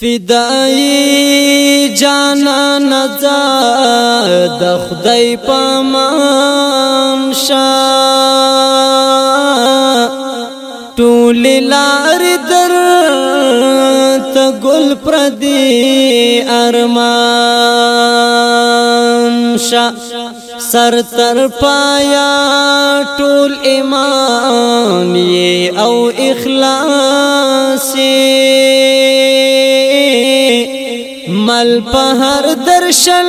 فدای جانا نزا د خدای پمان شا ټول لار در ته ګل پردي ارمان شا سر تر پایا ټول ایمان او اخلاص مل پهر درشل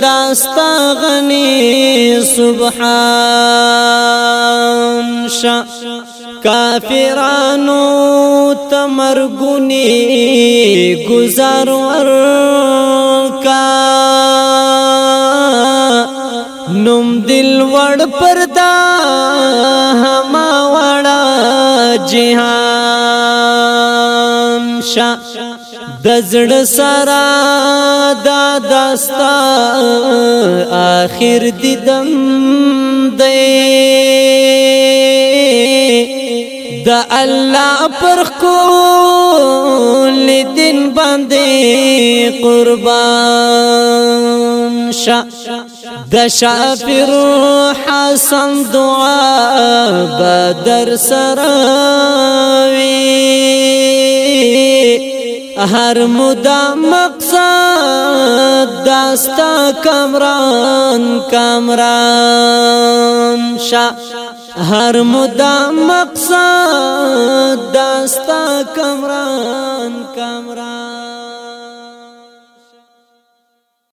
داستا غنی سبحان شا کافرانو تمرگونی گزار ورکا نم دل وڑ پردا ہما وڑا جہان شا د زړه سرا دا داستا اخر دیدم دی د الله پر خو لیدن باندې قربان شا د شافر حسن دعا بدر سراوي هر مودا مقصد داستا کمران کمران شا هر مودا مقصد داستا کمران کمران